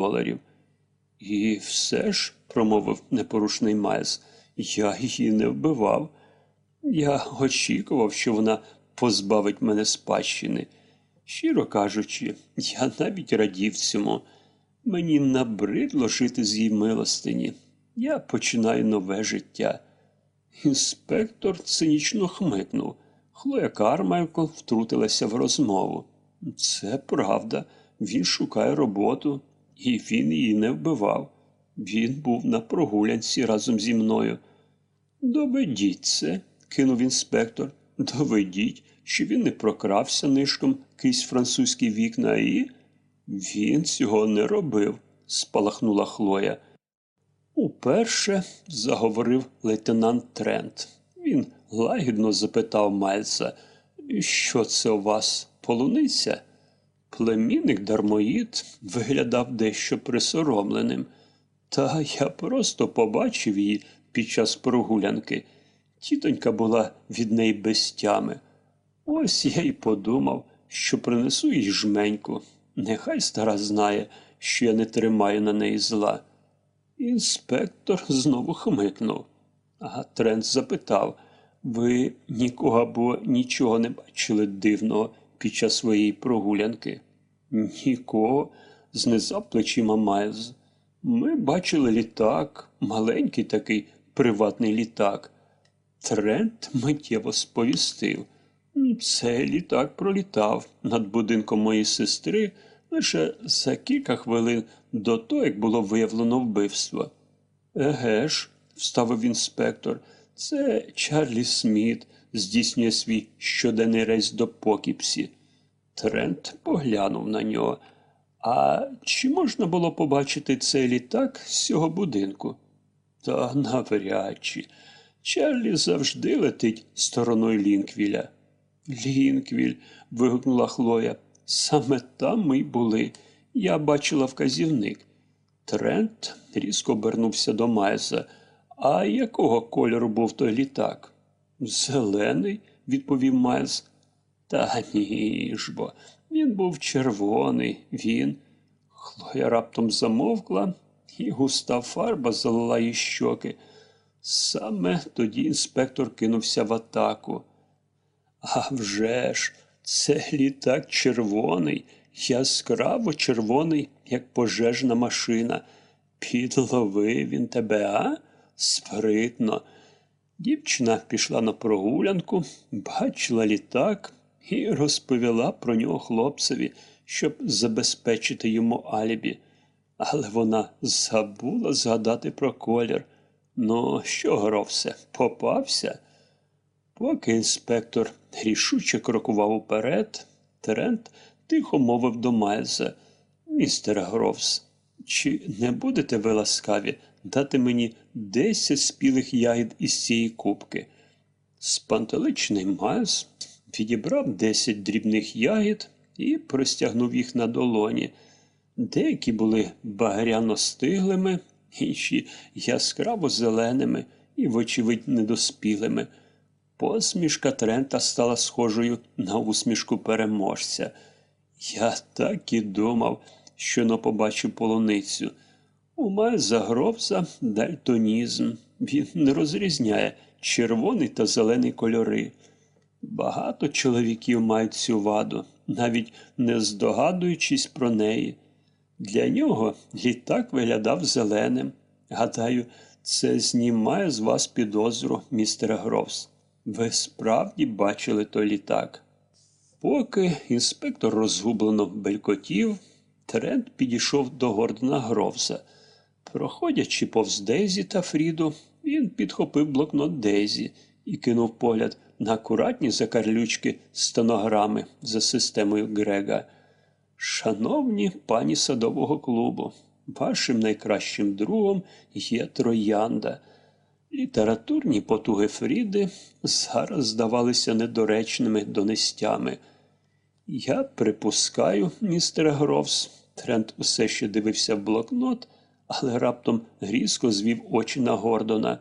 доларів. І все ж, промовив непорушний Майлз, я її не вбивав. Я очікував, що вона позбавить мене спадщини. Щиро кажучи, я навіть радів цьому. Мені набридло жити з її милостині. Я починаю нове життя. Інспектор цинічно хмикнув. Хлоя Кармайкл втрутилася в розмову. Це правда, він шукає роботу, і він її не вбивав. Він був на прогулянці разом зі мною. Доведіть це, кинув інспектор. Доведіть, що він не прокрався нишком крізь французькі вікна і. Він цього не робив, спалахнула Хлоя. Уперше заговорив лейтенант Трент. Він лагідно запитав Майлса, що це у вас полуниця? Племінник Дармоїд виглядав дещо присоромленим. Та я просто побачив її під час прогулянки. Тітонька була від неї без тями. Ось я й подумав, що принесу їй жменьку. Нехай стара знає, що я не тримаю на неї зла. Інспектор знову хмикнув. А Трент запитав ви нікого або нічого не бачили дивного під час своєї прогулянки? Нікого, знизав плечима Майлз. Ми бачили літак, маленький такий приватний літак. Трент миттєво сповістив. Цей літак пролітав над будинком моєї сестри лише за кілька хвилин до того, як було виявлено вбивство. Еге ж, вставив інспектор, це Чарлі Сміт здійснює свій щоденний рейс до Покіпсі. Трент поглянув на нього. А чи можна було побачити цей літак з цього будинку? Та навряд чи. Чарлі завжди летить стороною Лінквіля. Лінквіль. вигукнула Хлоя. Саме там ми й були. Я бачила вказівник. Трент різко обернувся до Майса. А якого кольору був той літак? Зелений, відповів Майлз. Та ні ж бо, він був червоний, він. Хлоя раптом замовкла, і густа фарба залила їй щоки. Саме тоді інспектор кинувся в атаку. А вже ж, це літак червоний, яскраво червоний, як пожежна машина. Підловив він тебе, а? Спритно. Дівчина пішла на прогулянку, бачила літак і розповіла про нього хлопцеві, щоб забезпечити йому алібі. Але вона забула згадати про колір. Ну, що, Гровсе, попався? Поки інспектор рішуче крокував уперед, Терент тихо мовив до Майлза. Містере Гровс, чи не будете ви ласкаві дати мені десять спілих ягід із цієї кубки? Спантеличний Майлз відібрав десять дрібних ягід і простягнув їх на долоні. Деякі були багряно стиглими, інші яскраво зеленими і, вочевидь, недоспілими. Посмішка Трента стала схожою на усмішку переможця. Я так і думав, що не побачив полуницю. У Майлза Гровза дальтонізм. Він не розрізняє червоний та зелений кольори. Багато чоловіків мають цю ваду, навіть не здогадуючись про неї. Для нього літак виглядав зеленим. Гадаю, це знімає з вас підозру, містере Гровс. Ви справді бачили той літак. Поки інспектор розгублено белькотів, Трент підійшов до Гордона Гровса. Проходячи повз Дейзі та Фріду, він підхопив блокнот Дейзі і кинув погляд на акуратні закарлючки стенограми за системою Грега. Шановні пані садового клубу, вашим найкращим другом є троянда. Літературні потуги Фріди зараз здавалися недоречними донестями. Я припускаю, містер Гровс, Трент усе ще дивився в блокнот, але раптом різко звів очі на Гордона,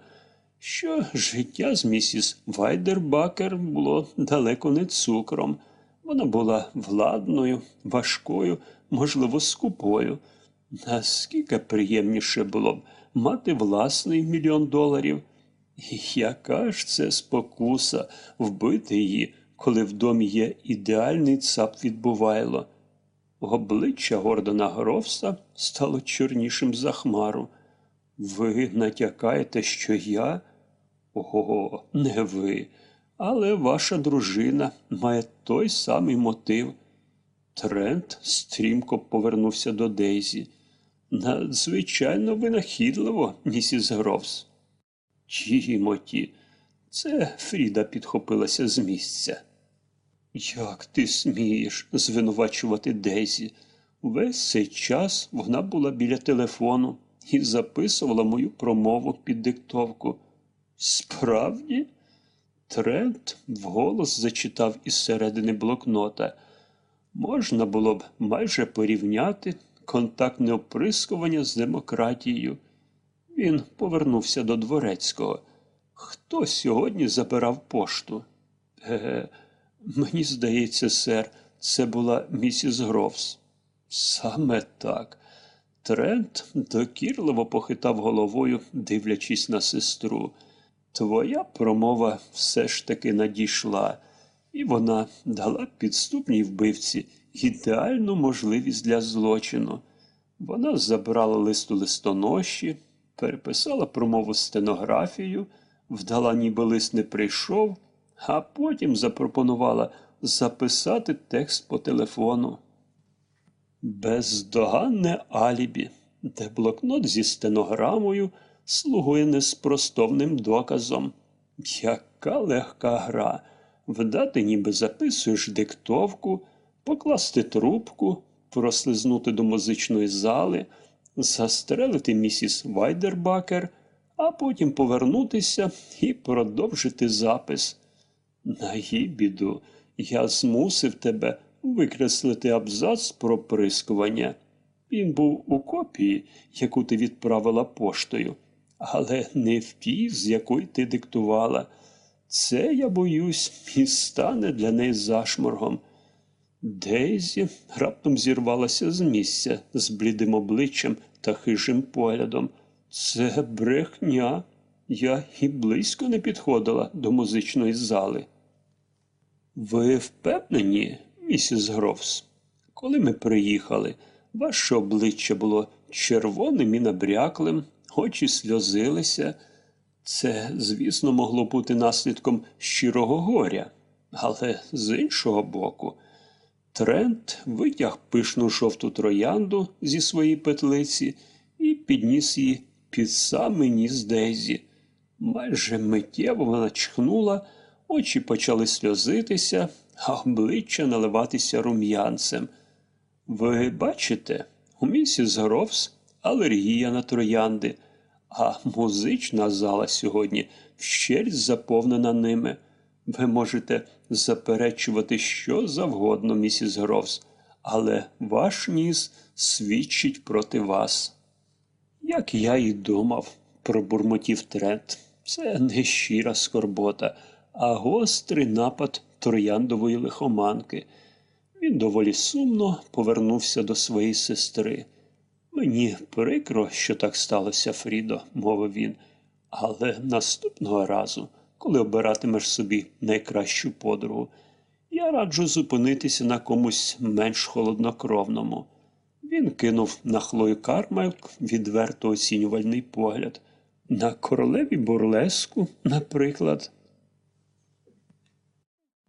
що життя з місіс Вайдербакер було далеко не цукром. Вона була владною, важкою, можливо, скупою. Наскільки приємніше було б мати власний мільйон доларів? Яка ж це спокуса вбити її, коли в домі є ідеальний цап відбувайло? Обличчя Гордона Грофса стало чорнішим за хмару. Ви натякаєте, що я? Ого, не ви, але ваша дружина має той самий мотив. Трент стрімко повернувся до Дейзі. Надзвичайно винахідливо, місіс Гровс. Тімоті, це Фріда підхопилася з місця. Як ти смієш звинувачувати Дейзі? Весь цей час вона була біля телефону і записувала мою промову під диктовку. Справді? Трент вголос зачитав із середини блокнота. Можна було б майже порівняти контактне оприскування з демократією. Він повернувся до дворецького. Хто сьогодні забирав пошту? Е, мені здається, сер, це була місіс Грофс. Саме так. Трент докірливо похитав головою, дивлячись на сестру. Твоя промова все ж таки надійшла, і вона дала підступній вбивці ідеальну можливість для злочину. Вона забрала листу листоноші, переписала промову стенографію, вдала, ніби лист не прийшов, а потім запропонувала записати текст по телефону. Бездоганне алібі, де блокнот зі стенограмою слугує неспростовним доказом. Яка легка гра вдати, ніби записуєш диктовку, покласти трубку, прослизнути до музичної зали, застрелити місіс Вайдербакер, а потім повернутися і продовжити запис. На я змусив тебе викреслити абзац про прискування. Він був у копії, яку ти відправила поштою, але не в тій, з якої ти диктувала. Це, я боюсь, і стане для неї зашморгом. Дейзі раптом зірвалася з місця з блідим обличчям та хижим поглядом. Це брехня. Я і близько не підходила до музичної зали. Ви впевнені, місіс Грофс? Коли ми приїхали, ваше обличчя було червоним і набряклим, очі сльозилися. Це, звісно, могло бути наслідком щирого горя, але з іншого боку, Трент витяг пишну жовту троянду зі своєї петлиці і підніс її під самий ніс Дейзі. Майже миттєво вона чхнула, очі почали сльозитися, а обличчя наливатися рум'янцем. Ви бачите, у місіс Грофс алергія на троянди, а музична зала сьогодні вщерть заповнена ними. Ви можете заперечувати що завгодно, місіс Грофс, але ваш ніс свідчить проти вас. Як я і думав, пробурмотів Трент, це не щира скорбота, а гострий напад трояндової лихоманки. Він доволі сумно повернувся до своєї сестри. Мені прикро, що так сталося, Фрідо, мовив він, але наступного разу, коли обиратимеш собі найкращу подругу, я раджу зупинитися на комусь менш холоднокровному. Він кинув на Хлою Кармайк відверто оцінювальний погляд. На королеві бурлеску, наприклад.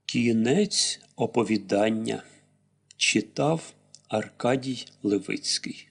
Кінець оповідання читав Аркадій Левицький